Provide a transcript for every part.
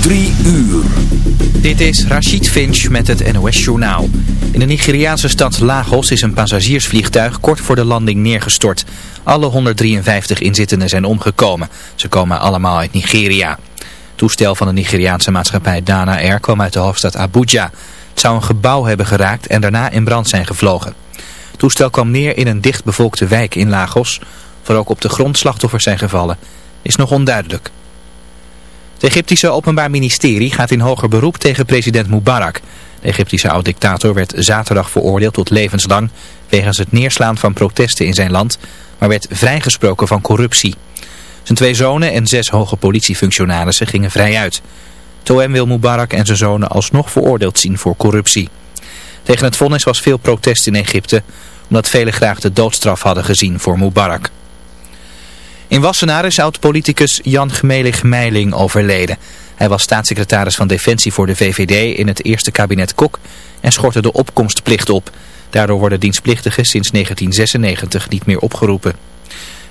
3 uur. Dit is Rachid Finch met het NOS Journaal. In de Nigeriaanse stad Lagos is een passagiersvliegtuig kort voor de landing neergestort. Alle 153 inzittenden zijn omgekomen. Ze komen allemaal uit Nigeria. Het toestel van de Nigeriaanse maatschappij Dana Air kwam uit de hoofdstad Abuja. Het zou een gebouw hebben geraakt en daarna in brand zijn gevlogen. Het toestel kwam neer in een dichtbevolkte wijk in Lagos. Voor ook op de grond slachtoffers zijn gevallen, is nog onduidelijk. Het Egyptische Openbaar Ministerie gaat in hoger beroep tegen president Mubarak. De Egyptische oud-dictator werd zaterdag veroordeeld tot levenslang wegens het neerslaan van protesten in zijn land, maar werd vrijgesproken van corruptie. Zijn twee zonen en zes hoge politiefunctionarissen gingen vrij uit. Toem wil Mubarak en zijn zonen alsnog veroordeeld zien voor corruptie. Tegen het vonnis was veel protest in Egypte, omdat velen graag de doodstraf hadden gezien voor Mubarak. In Wassenaar is oud-politicus Jan Gemelig Meiling overleden. Hij was staatssecretaris van Defensie voor de VVD in het eerste kabinet Kok en schortte de opkomstplicht op. Daardoor worden dienstplichtigen sinds 1996 niet meer opgeroepen.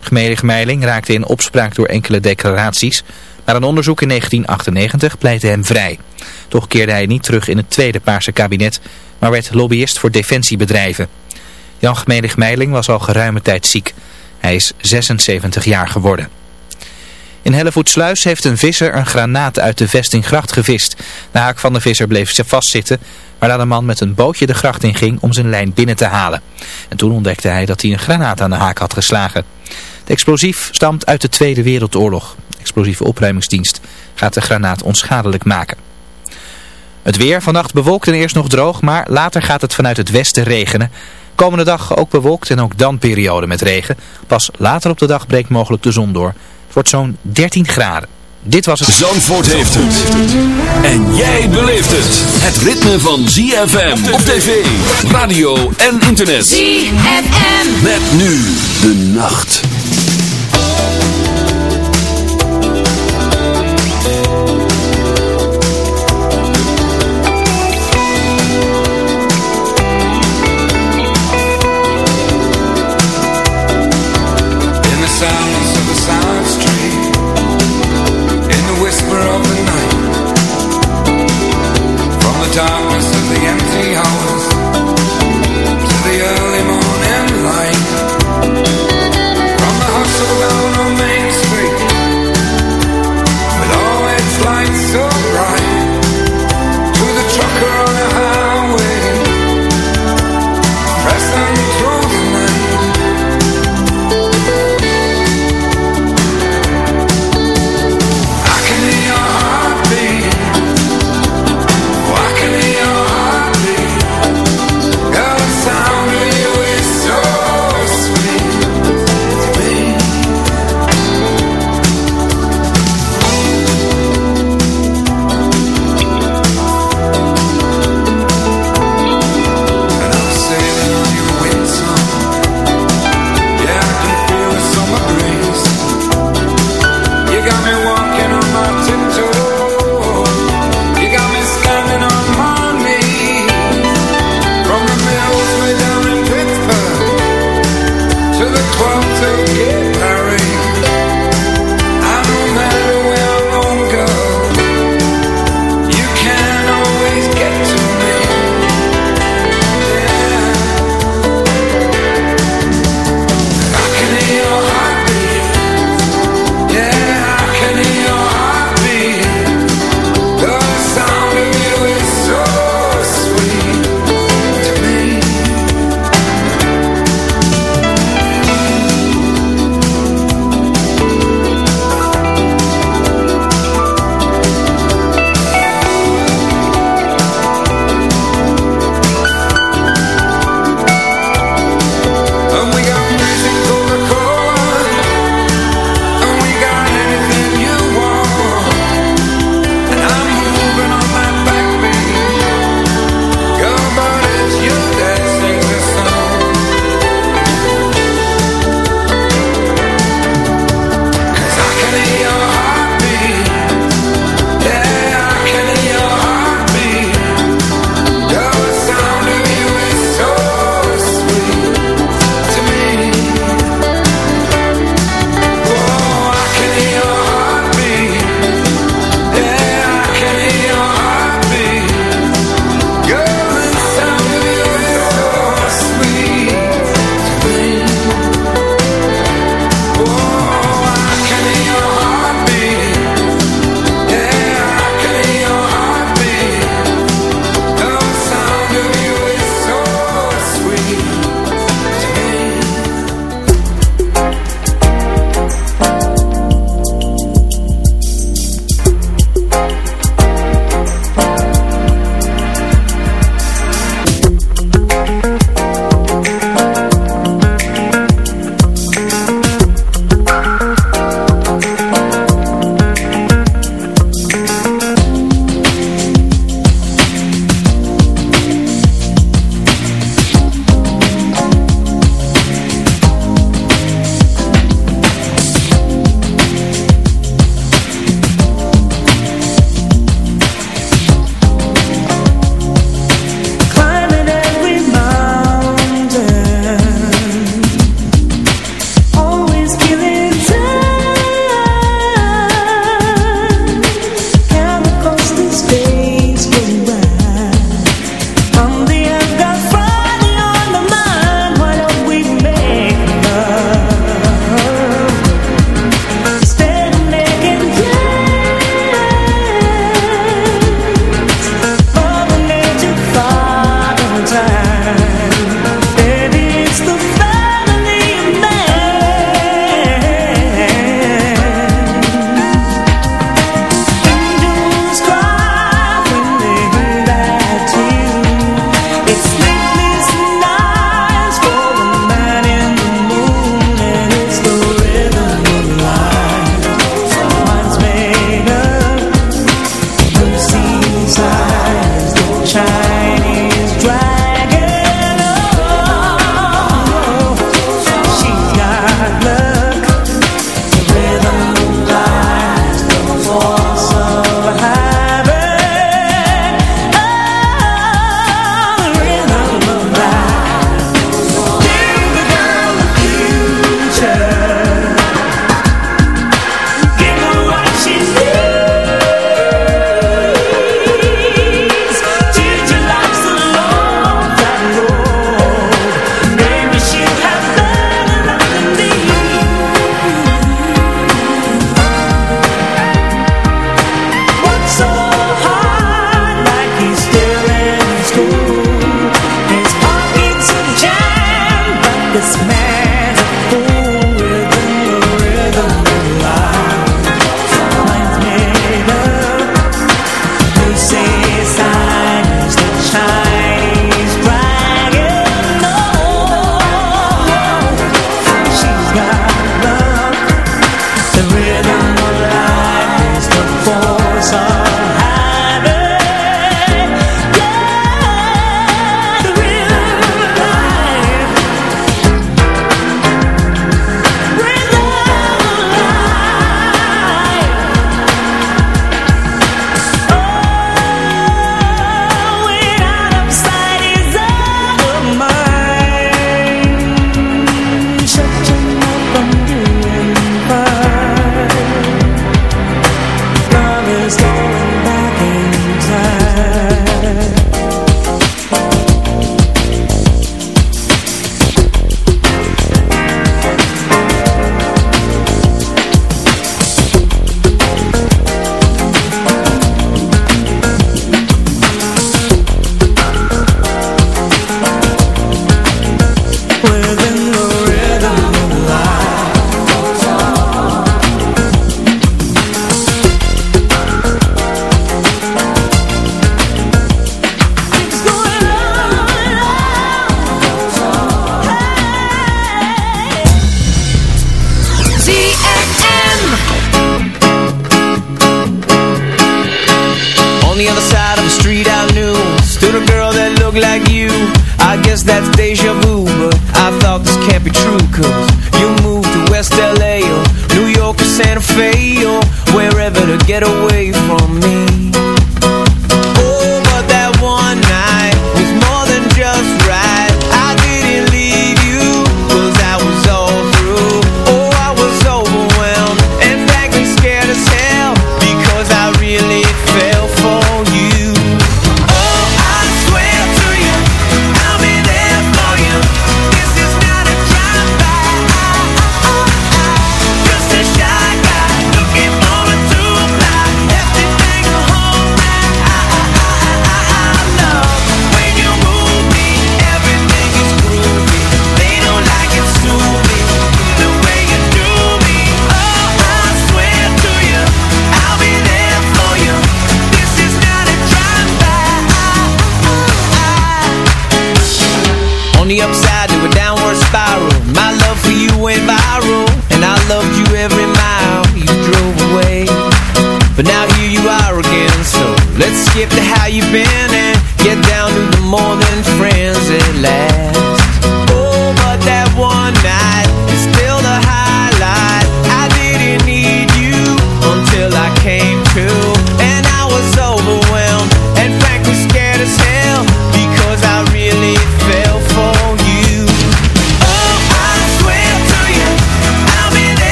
Gemelig Meiling raakte in opspraak door enkele declaraties, maar een onderzoek in 1998 pleitte hem vrij. Toch keerde hij niet terug in het tweede Paarse kabinet, maar werd lobbyist voor defensiebedrijven. Jan Gemelig Meiling was al geruime tijd ziek. Hij is 76 jaar geworden. In Hellevoetsluis heeft een visser een granaat uit de vestinggracht gevist. De haak van de visser bleef vastzitten, waarna de man met een bootje de gracht in ging om zijn lijn binnen te halen. En toen ontdekte hij dat hij een granaat aan de haak had geslagen. De explosief stamt uit de Tweede Wereldoorlog. De explosieve opruimingsdienst gaat de granaat onschadelijk maken. Het weer vannacht bewolkt en eerst nog droog, maar later gaat het vanuit het westen regenen. Komende dag ook bewolkt en ook dan periode met regen. Pas later op de dag breekt mogelijk de zon door. Het wordt zo'n 13 graden. Dit was het... Zandvoort heeft het. En jij beleeft het. Het ritme van ZFM op tv, radio en internet. ZFM. Met nu de nacht.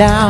Down.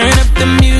Turn up the music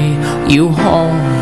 you home.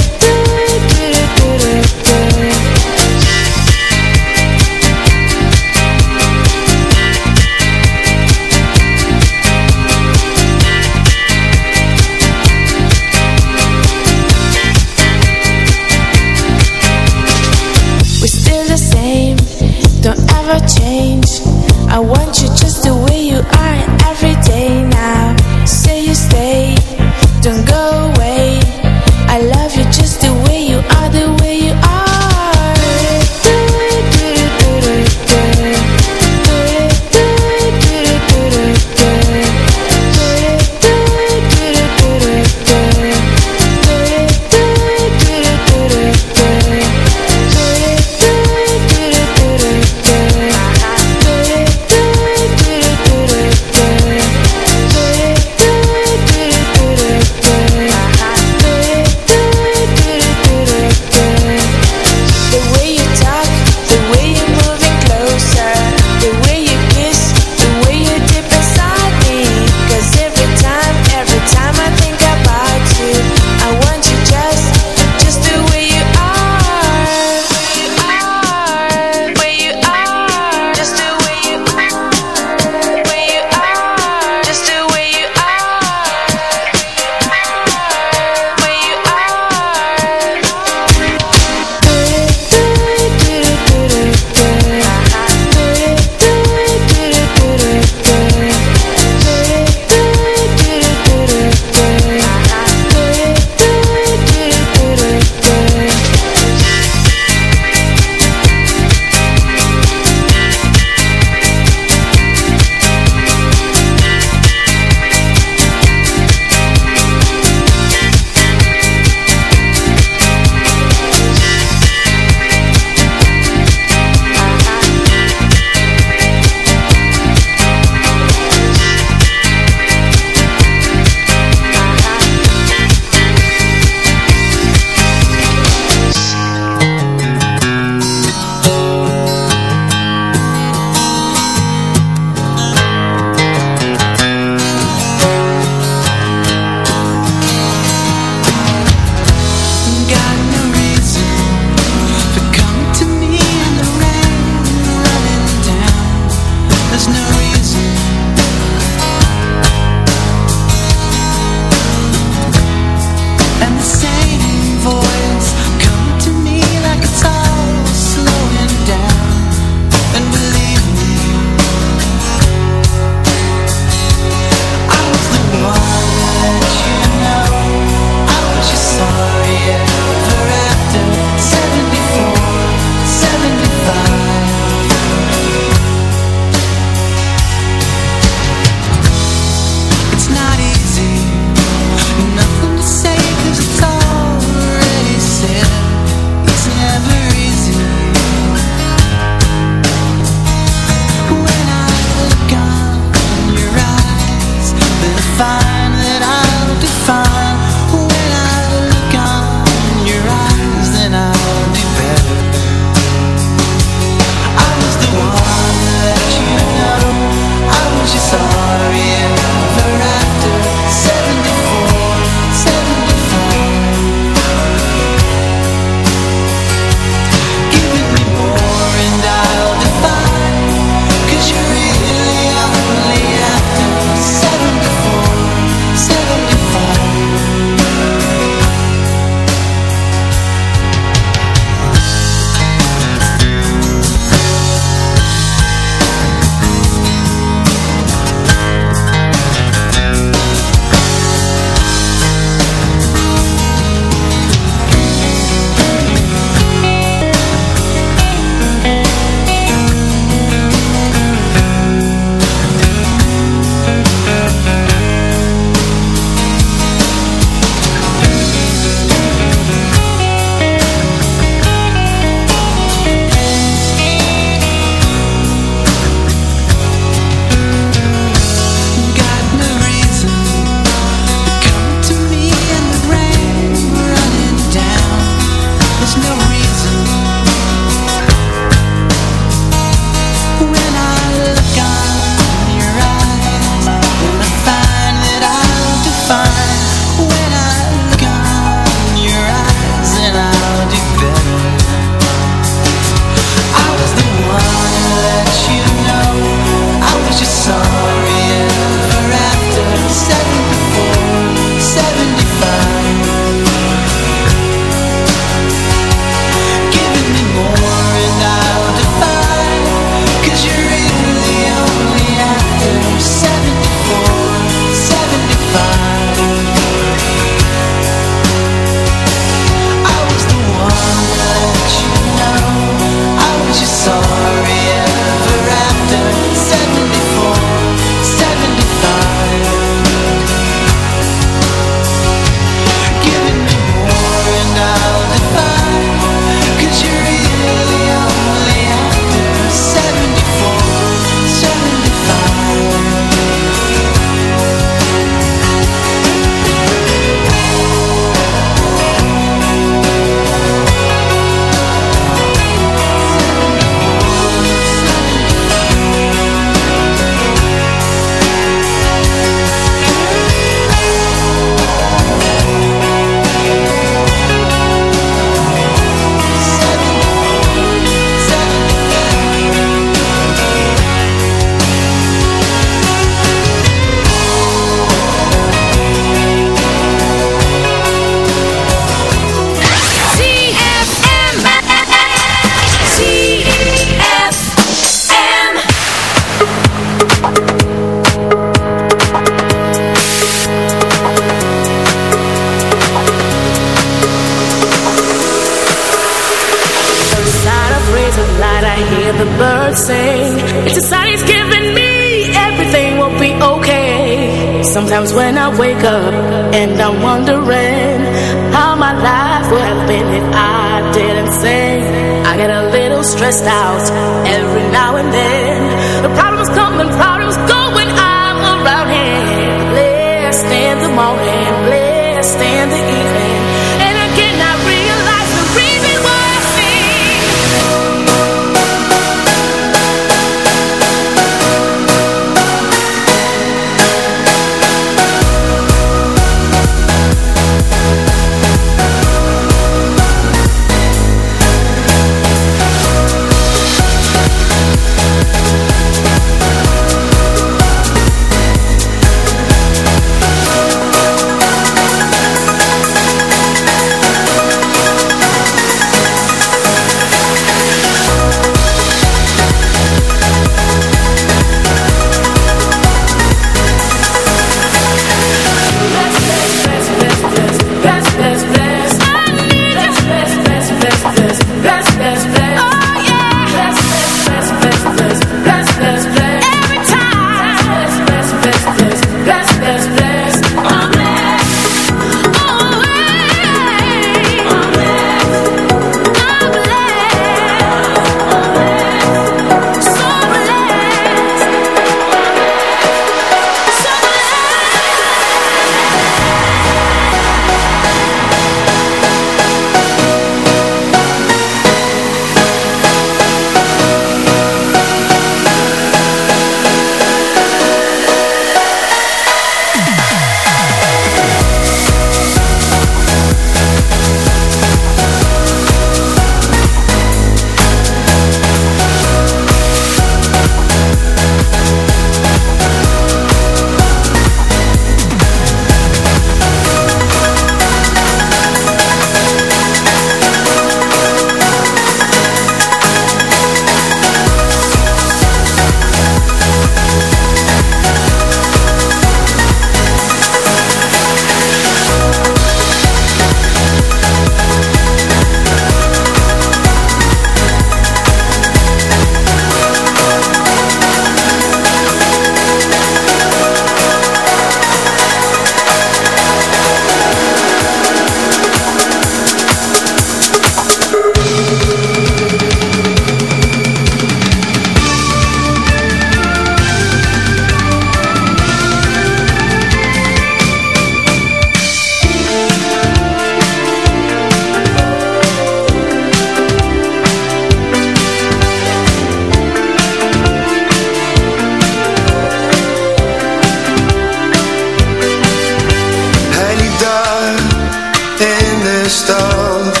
stad,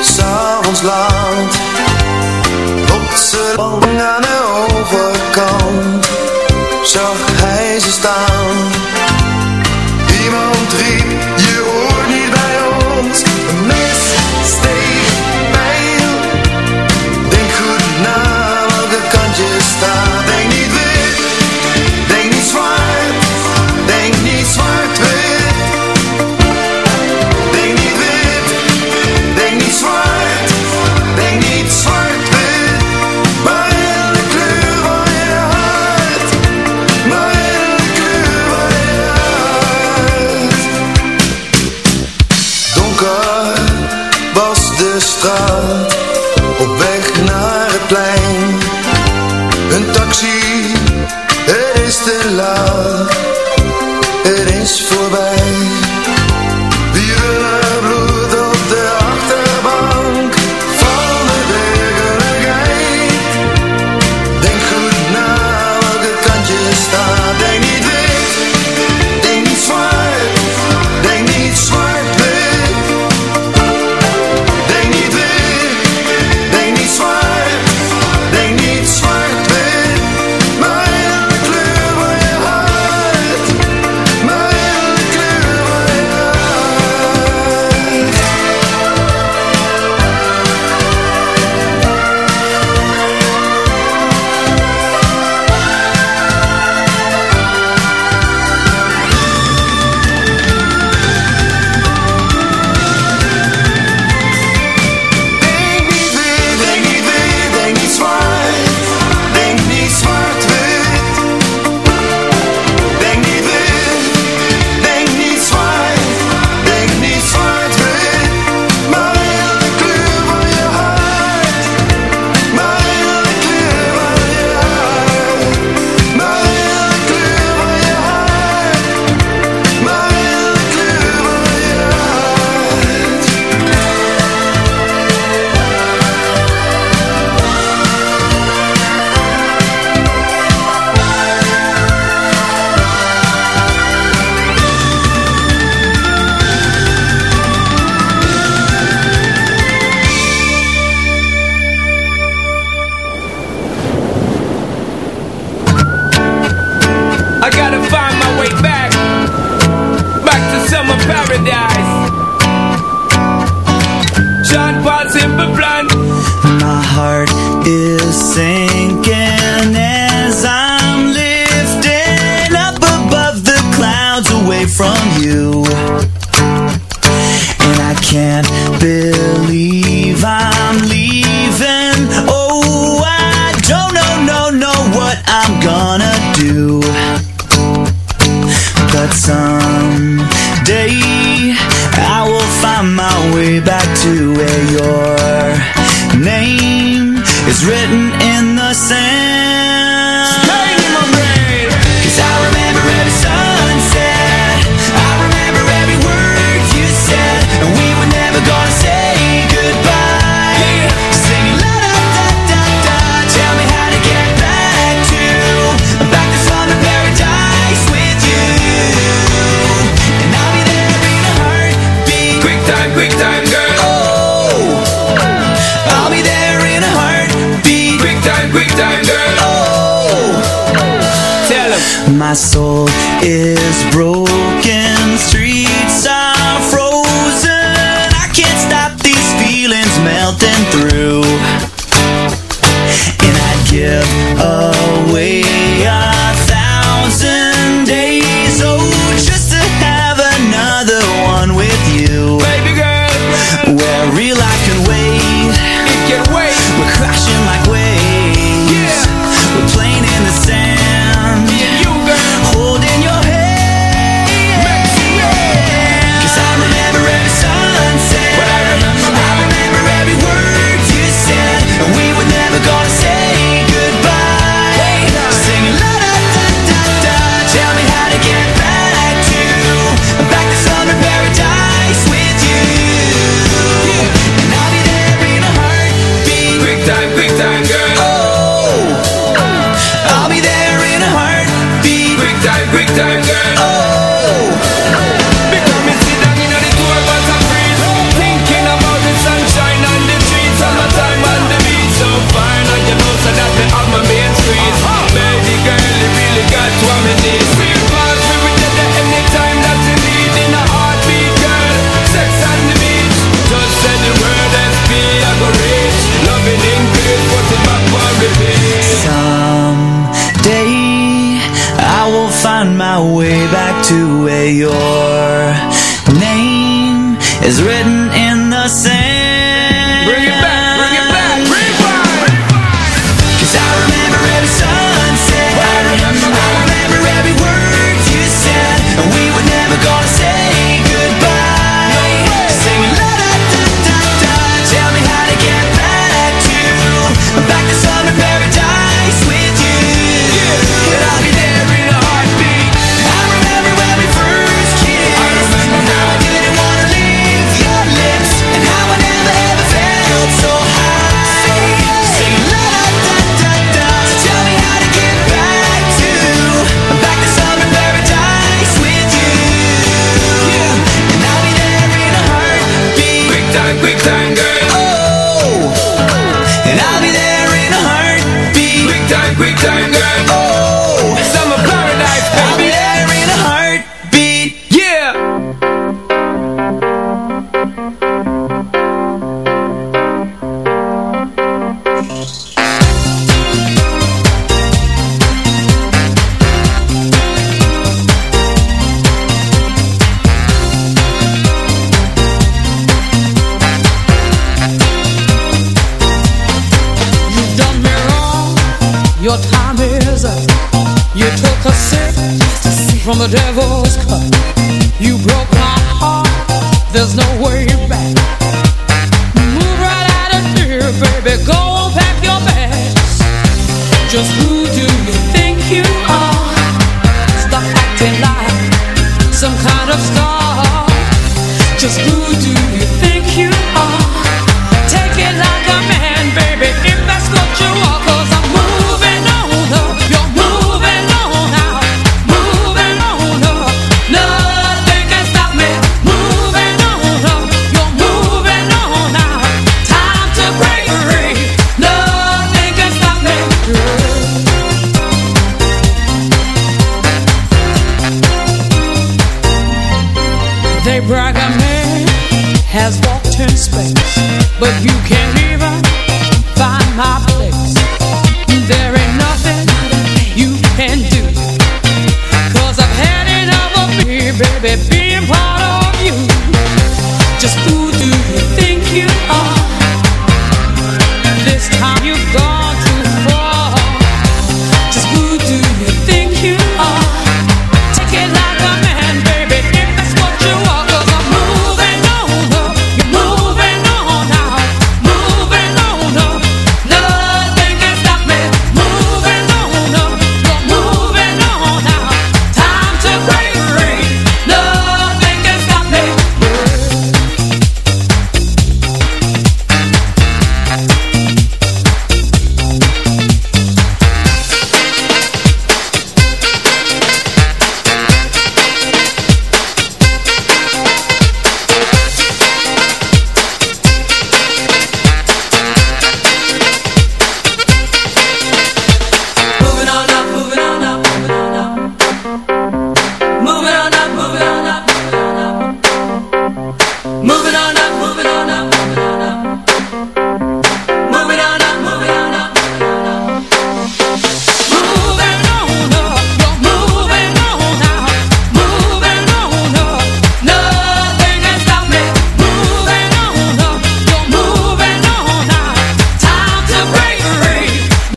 s'avonds laat, op z'n lang aan time, quick time, girl. Oh, I'll be there in a heartbeat. Quick time, quick time, girl. Oh, tell him. My soul is broken.